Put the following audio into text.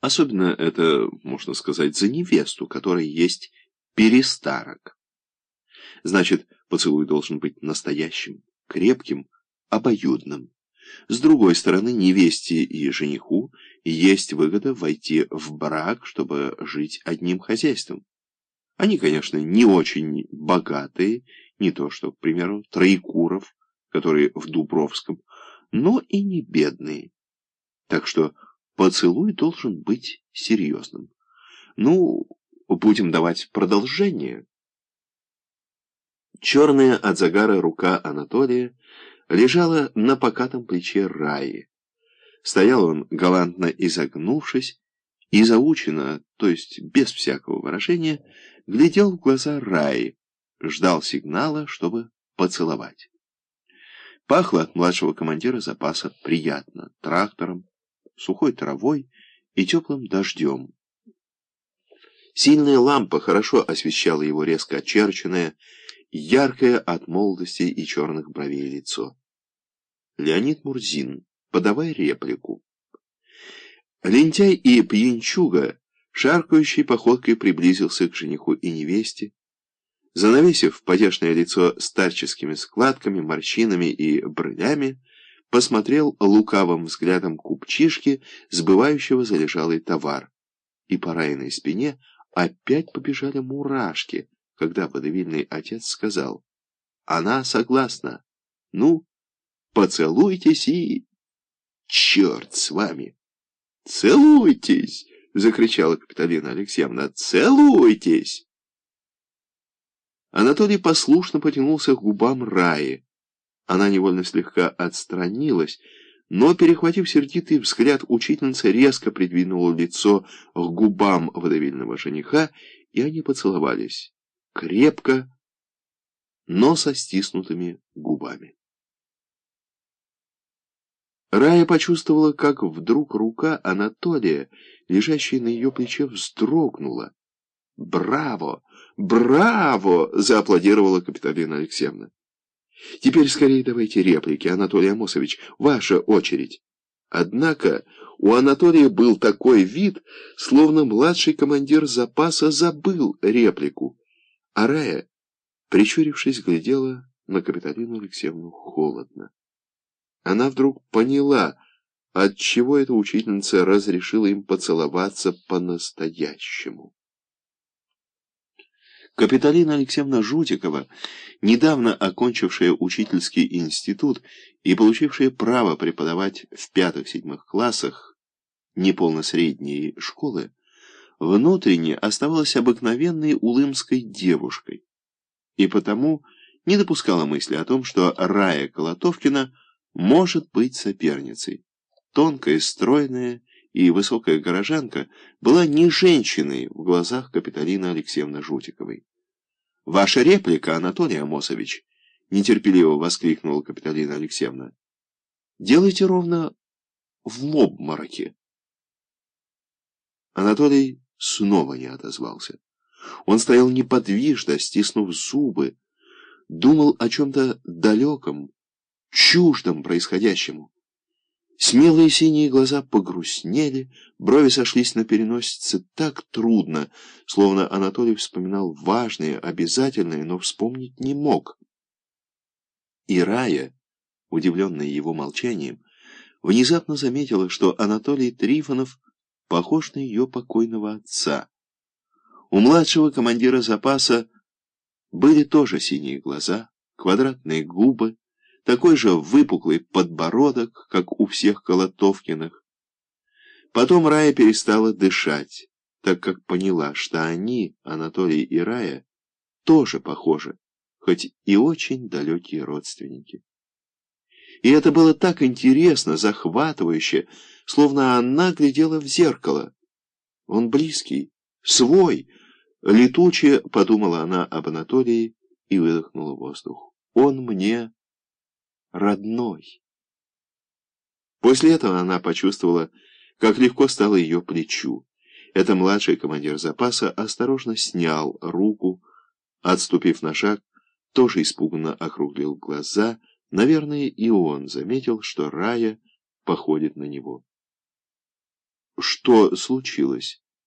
Особенно это, можно сказать, за невесту, которая есть перестарок. Значит, поцелуй должен быть настоящим, крепким, обоюдным. С другой стороны, невесте и жениху есть выгода войти в брак, чтобы жить одним хозяйством. Они, конечно, не очень богатые, не то что, к примеру, Троекуров, которые в Дубровском, но и не бедные. Так что поцелуй должен быть серьезным. Ну, будем давать продолжение. Черная от загара рука Анатолия лежала на покатом плече Раи. Стоял он, галантно изогнувшись, и заучено, то есть без всякого выражения, глядел в глаза Раи, ждал сигнала, чтобы поцеловать. Пахло от младшего командира запаса приятно, трактором, сухой травой и теплым дождем. Сильная лампа хорошо освещала его резко очерченное, яркое от молодости и черных бровей лицо. Леонид Мурзин, подавай реплику. Лентяй и пьянчуга, шаркающей походкой приблизился к жениху и невесте, занавесив потешное лицо старческими складками, морщинами и брылями, посмотрел лукавым взглядом купчишки, сбывающего залежалый товар, и по райной спине опять побежали мурашки, когда водовильный отец сказал «Она согласна. Ну, поцелуйтесь и...» «Черт с вами!» «Целуйтесь!» — закричала Капиталина Алексеевна. «Целуйтесь!» Анатолий послушно потянулся к губам Раи. Она невольно слегка отстранилась, но, перехватив сердитый взгляд, учительница резко придвинула лицо к губам водовильного жениха, и они поцеловались. Крепко, но со стиснутыми губами. Рая почувствовала, как вдруг рука Анатолия, лежащая на ее плече, вздрогнула. «Браво! Браво!» — зааплодировала Капиталина Алексеевна. «Теперь скорее давайте реплики, Анатолий Амосович, ваша очередь». Однако у Анатолия был такой вид, словно младший командир запаса забыл реплику, а Рая, прищурившись, глядела на Капиталину Алексеевну холодно. Она вдруг поняла, отчего эта учительница разрешила им поцеловаться по-настоящему. Капиталина Алексеевна Жутикова, недавно окончившая учительский институт и получившая право преподавать в пятых-седьмых классах неполносредней школы, внутренне оставалась обыкновенной улымской девушкой и потому не допускала мысли о том, что Рая Колотовкина может быть соперницей. Тонкая, стройная и высокая горожанка была не женщиной в глазах Капиталины Алексеевны Жутиковой. «Ваша реплика, Анатолий Амосович!» — нетерпеливо воскликнула Капиталина Алексеевна. «Делайте ровно в обмороке». Анатолий снова не отозвался. Он стоял неподвижно, стиснув зубы, думал о чем-то далеком, чуждом происходящему. Смелые синие глаза погрустнели, брови сошлись на переносице так трудно, словно Анатолий вспоминал важное, обязательное, но вспомнить не мог. И Рая, удивленная его молчанием, внезапно заметила, что Анатолий Трифонов похож на ее покойного отца. У младшего командира запаса были тоже синие глаза, квадратные губы, такой же выпуклый подбородок, как у всех Колотовкиных. Потом Рая перестала дышать, так как поняла, что они, Анатолий и Рая, тоже похожи, хоть и очень далекие родственники. И это было так интересно, захватывающе, словно она глядела в зеркало. Он близкий, свой, летуче, подумала она об Анатолии и выдохнула воздух. Он мне родной. После этого она почувствовала, как легко стало ее плечу. Это младший командир запаса осторожно снял руку, отступив на шаг, тоже испуганно округлил глаза. Наверное, и он заметил, что Рая походит на него. Что случилось?